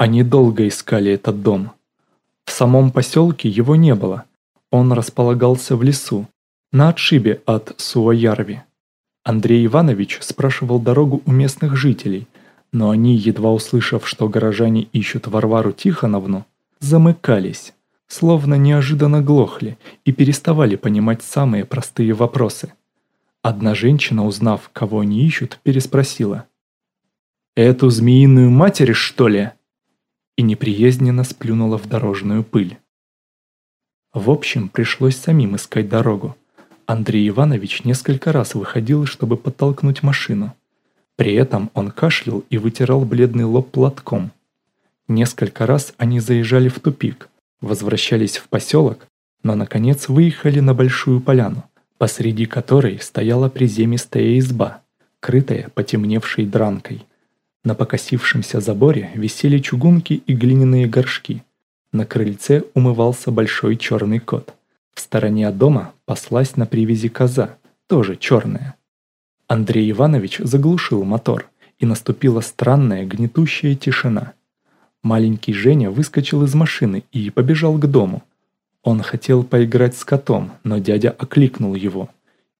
Они долго искали этот дом. В самом поселке его не было. Он располагался в лесу, на отшибе от Суоярви. Андрей Иванович спрашивал дорогу у местных жителей, но они, едва услышав, что горожане ищут Варвару Тихоновну, замыкались, словно неожиданно глохли и переставали понимать самые простые вопросы. Одна женщина, узнав, кого они ищут, переспросила. «Эту змеиную матерь, что ли?» И неприязненно сплюнула в дорожную пыль. В общем, пришлось самим искать дорогу. Андрей Иванович несколько раз выходил, чтобы подтолкнуть машину. При этом он кашлял и вытирал бледный лоб платком. Несколько раз они заезжали в тупик, возвращались в поселок, но наконец выехали на большую поляну, посреди которой стояла приземистая изба, крытая потемневшей дранкой. На покосившемся заборе висели чугунки и глиняные горшки. На крыльце умывался большой черный кот. В стороне от дома паслась на привязи коза, тоже черная. Андрей Иванович заглушил мотор, и наступила странная гнетущая тишина. Маленький Женя выскочил из машины и побежал к дому. Он хотел поиграть с котом, но дядя окликнул его.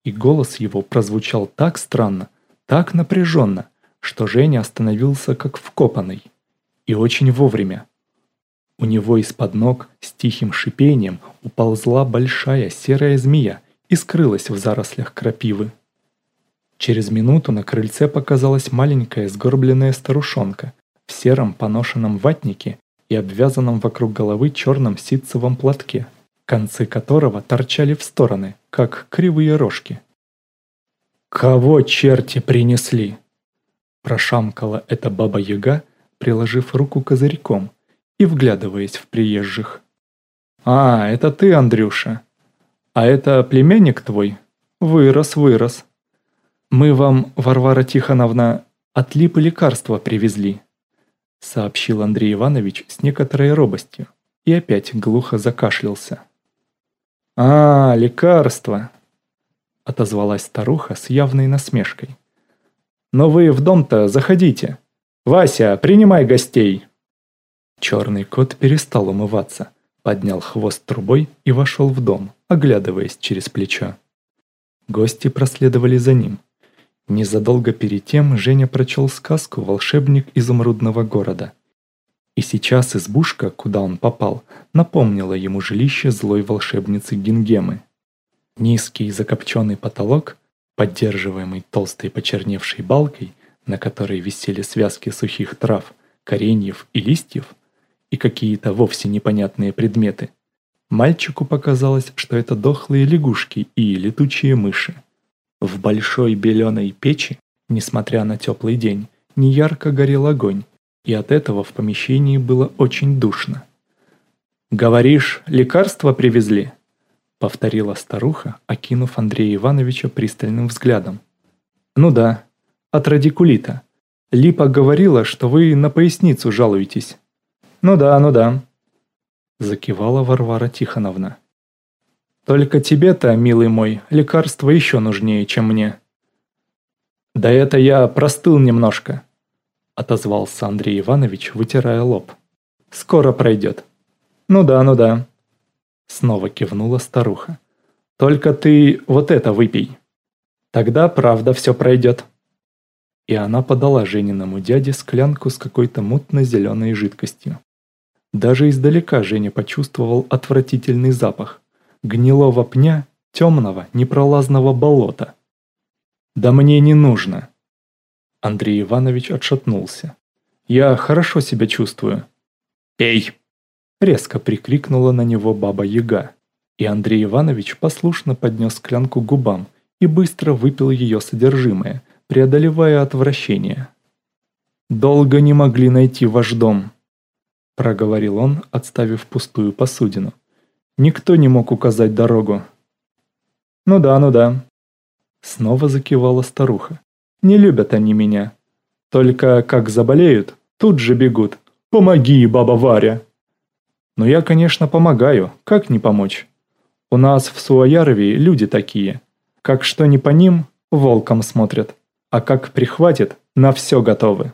И голос его прозвучал так странно, так напряженно, что Женя остановился как вкопанный. И очень вовремя. У него из-под ног с тихим шипением уползла большая серая змея и скрылась в зарослях крапивы. Через минуту на крыльце показалась маленькая сгорбленная старушонка в сером поношенном ватнике и обвязанном вокруг головы черном ситцевом платке, концы которого торчали в стороны, как кривые рожки. «Кого черти принесли?» Прошамкала эта баба-яга, приложив руку козырьком и вглядываясь в приезжих. «А, это ты, Андрюша. А это племянник твой? Вырос, вырос. Мы вам, Варвара Тихоновна, от липы лекарства привезли», сообщил Андрей Иванович с некоторой робостью и опять глухо закашлялся. «А, лекарство!» отозвалась старуха с явной насмешкой. Но вы в дом-то заходите. Вася, принимай гостей!» Черный кот перестал умываться, поднял хвост трубой и вошел в дом, оглядываясь через плечо. Гости проследовали за ним. Незадолго перед тем Женя прочел сказку «Волшебник изумрудного города». И сейчас избушка, куда он попал, напомнила ему жилище злой волшебницы Гингемы. Низкий закопченный потолок поддерживаемый толстой почерневшей балкой, на которой висели связки сухих трав, кореньев и листьев, и какие-то вовсе непонятные предметы, мальчику показалось, что это дохлые лягушки и летучие мыши. В большой беленой печи, несмотря на теплый день, неярко горел огонь, и от этого в помещении было очень душно. «Говоришь, лекарства привезли?» Повторила старуха, окинув Андрея Ивановича пристальным взглядом. «Ну да, от радикулита. Липа говорила, что вы на поясницу жалуетесь». «Ну да, ну да», – закивала Варвара Тихоновна. «Только тебе-то, милый мой, лекарство еще нужнее, чем мне». «Да это я простыл немножко», – отозвался Андрей Иванович, вытирая лоб. «Скоро пройдет». «Ну да, ну да», Снова кивнула старуха. «Только ты вот это выпей. Тогда правда все пройдет». И она подала Жениному дяде склянку с какой-то мутно-зеленой жидкостью. Даже издалека Женя почувствовал отвратительный запах. Гнилого пня, темного, непролазного болота. «Да мне не нужно!» Андрей Иванович отшатнулся. «Я хорошо себя чувствую». «Пей!» Резко прикрикнула на него баба-яга, и Андрей Иванович послушно поднес склянку к губам и быстро выпил ее содержимое, преодолевая отвращение. «Долго не могли найти ваш дом», – проговорил он, отставив пустую посудину. «Никто не мог указать дорогу». «Ну да, ну да», – снова закивала старуха. «Не любят они меня. Только как заболеют, тут же бегут. Помоги, баба Варя!» Но я, конечно, помогаю, как не помочь? У нас в Суаярове люди такие. Как что не по ним, волком смотрят. А как прихватит, на все готовы.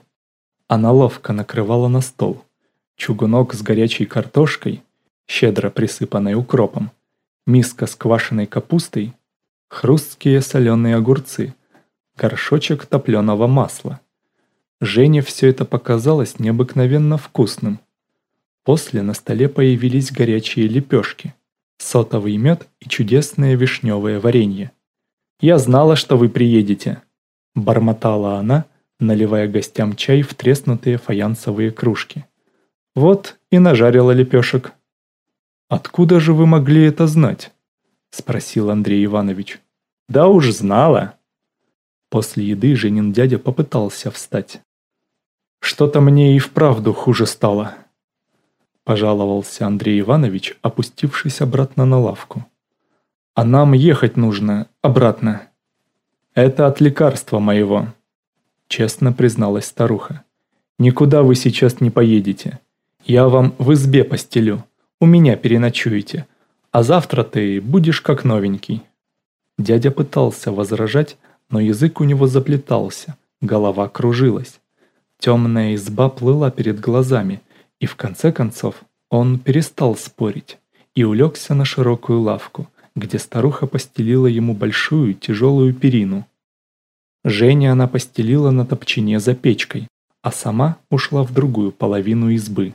Она ловко накрывала на стол. чугунок с горячей картошкой, щедро присыпанной укропом, миска с квашеной капустой, хрусткие соленые огурцы, горшочек топленого масла. Жене все это показалось необыкновенно вкусным. После на столе появились горячие лепешки, сотовый мед и чудесное вишневое варенье. «Я знала, что вы приедете», – бормотала она, наливая гостям чай в треснутые фаянсовые кружки. «Вот и нажарила лепешек». «Откуда же вы могли это знать?» – спросил Андрей Иванович. «Да уж знала». После еды Женин дядя попытался встать. «Что-то мне и вправду хуже стало», – пожаловался Андрей Иванович, опустившись обратно на лавку. «А нам ехать нужно обратно». «Это от лекарства моего», – честно призналась старуха. «Никуда вы сейчас не поедете. Я вам в избе постелю, у меня переночуете, а завтра ты будешь как новенький». Дядя пытался возражать, но язык у него заплетался, голова кружилась. Темная изба плыла перед глазами, и в конце концов он перестал спорить и улегся на широкую лавку, где старуха постелила ему большую тяжелую перину. Женя она постелила на топчине за печкой, а сама ушла в другую половину избы.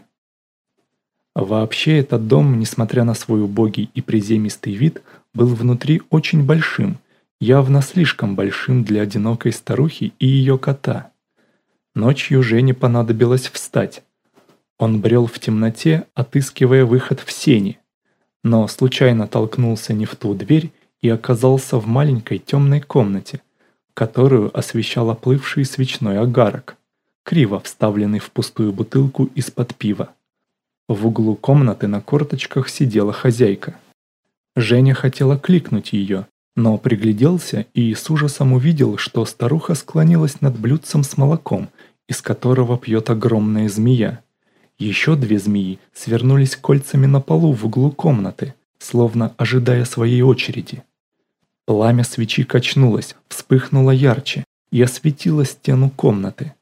Вообще этот дом, несмотря на свой убогий и приземистый вид, был внутри очень большим, явно слишком большим для одинокой старухи и ее кота. Ночью Жене понадобилось встать. Он брел в темноте, отыскивая выход в сени, но случайно толкнулся не в ту дверь и оказался в маленькой темной комнате – которую освещал оплывший свечной огарок, криво вставленный в пустую бутылку из-под пива. В углу комнаты на корточках сидела хозяйка. Женя хотела кликнуть ее, но пригляделся и с ужасом увидел, что старуха склонилась над блюдцем с молоком, из которого пьет огромная змея. Еще две змеи свернулись кольцами на полу в углу комнаты, словно ожидая своей очереди. Пламя свечи качнулось, вспыхнуло ярче и осветило стену комнаты.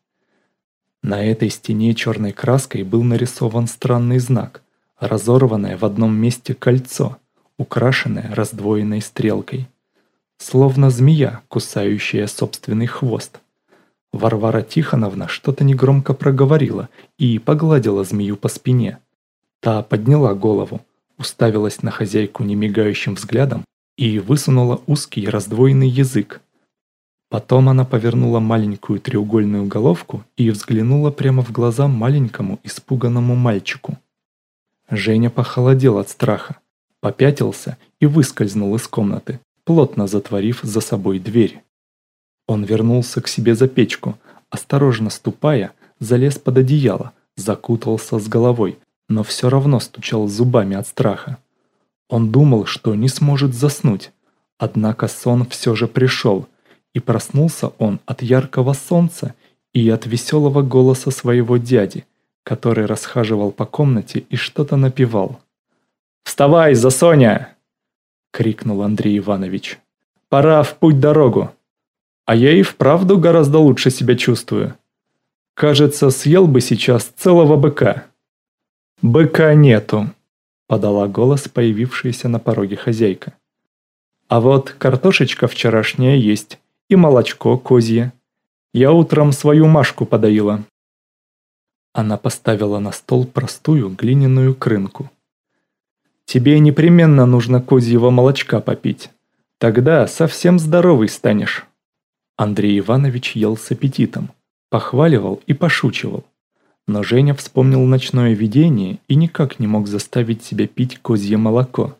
На этой стене черной краской был нарисован странный знак, разорванное в одном месте кольцо, украшенное раздвоенной стрелкой. Словно змея, кусающая собственный хвост. Варвара Тихоновна что-то негромко проговорила и погладила змею по спине. Та подняла голову, уставилась на хозяйку немигающим взглядом и высунула узкий раздвоенный язык. Потом она повернула маленькую треугольную головку и взглянула прямо в глаза маленькому испуганному мальчику. Женя похолодел от страха, попятился и выскользнул из комнаты, плотно затворив за собой дверь. Он вернулся к себе за печку, осторожно ступая, залез под одеяло, закутался с головой, но все равно стучал зубами от страха. Он думал, что не сможет заснуть, однако сон все же пришел, и проснулся он от яркого солнца и от веселого голоса своего дяди, который расхаживал по комнате и что-то напевал. «Вставай, Засоня!» — крикнул Андрей Иванович. «Пора в путь-дорогу. А я и вправду гораздо лучше себя чувствую. Кажется, съел бы сейчас целого быка». «Быка нету», подала голос появившаяся на пороге хозяйка. А вот картошечка вчерашняя есть, и молочко козье. Я утром свою Машку подоила. Она поставила на стол простую глиняную крынку. Тебе непременно нужно козьего молочка попить. Тогда совсем здоровый станешь. Андрей Иванович ел с аппетитом, похваливал и пошучивал. Но Женя вспомнил ночное видение и никак не мог заставить себя пить козье молоко.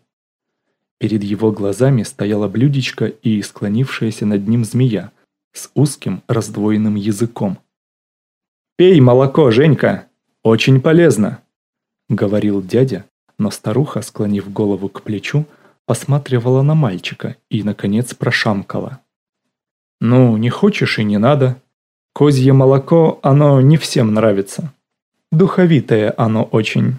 Перед его глазами стояла блюдечко и склонившаяся над ним змея с узким раздвоенным языком. «Пей молоко, Женька! Очень полезно!» — говорил дядя, но старуха, склонив голову к плечу, посматривала на мальчика и, наконец, прошамкала. «Ну, не хочешь и не надо. Козье молоко, оно не всем нравится». Духовитое оно очень.